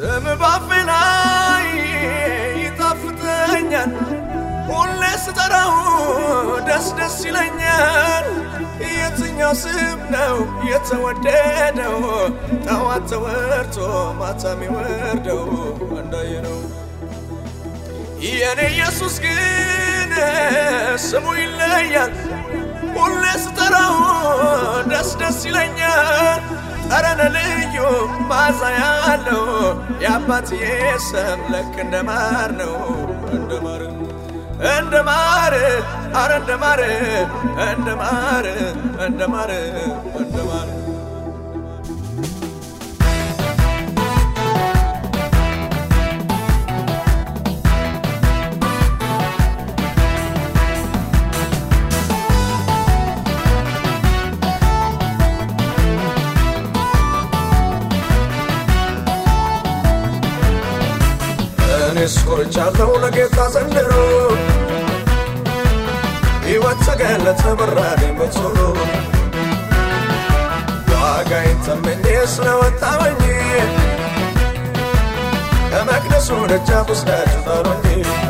ስም ባፌ ላይ ይጣፍጠኛል፣ ሁሌ ስጠራው ደስ ደስ ይለኛል። የትኛው ስም ነው የተወደደው? ጠዋት ተወርቶ ማታ የሚወርደው አንዳየ ነው። የኔ ኢየሱስ ግን ስሙ ይለያል፣ ሁሌ ስጠራው ደስ ደስ ይለኛል። ማዛ ያለው የአባትዬ ስም ልክ እንደ ማር ነው። እንደ ማር እንደ ማር አረ እንደ ማር እንደ ማር እንደ ማር እንደ ማር Kunis qorichaa ta'uu nageessaa sanderoo. Iwwan sagalee sabarraa deembatoo. Waaqa hin tammeenyees na wattaamanii. Nama akkasumas dachaa kustaachuu taa'anii.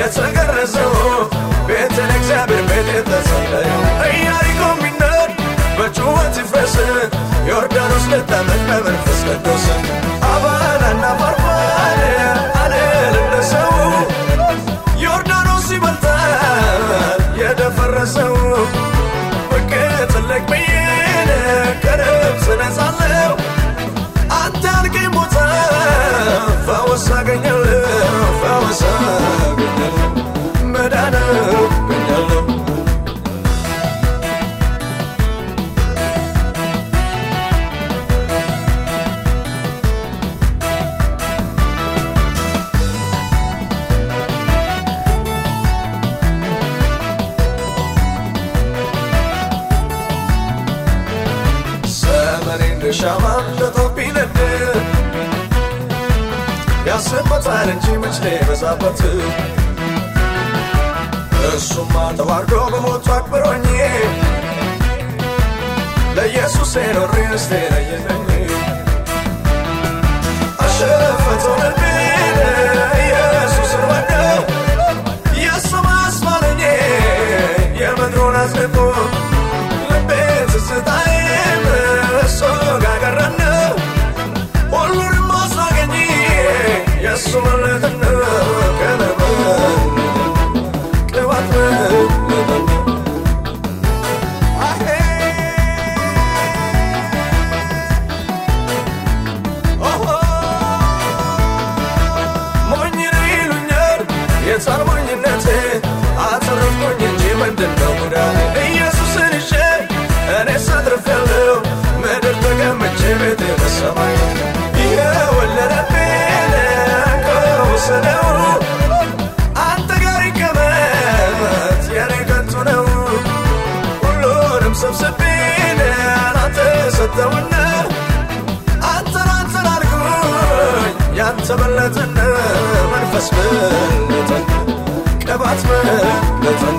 የተገረዘው ቤትን እግዚአብሔር ቤት የተጸለየው ኢያሪኮ ሚናድ በጩኸት ይፍረስ ዮርዳኖስ ልጠመቅ በመንፈስ ቅዱስ እንደ ጦር ቢነድ ያስበታል እንጂ መች በዛበት እሱማ ተዋርዶ በሞቱ አክብሮኝ ለኢየሱስ ኖሬ እስቴ ለየለኝ አሸፈተው ኢየሱስን ወደው የሰማይ አስማለኝ የምድሩን አጽድቆ ቅባት መለትን አሄ ኦሆ ሞኝ ነው ይሉኛል የጻር ሞኝነቴ አተረፍኩኝ እንጂ ምንድን ነው ጉዳቴ በለጠን መንፈስ በለጠን ቅባት በለጠን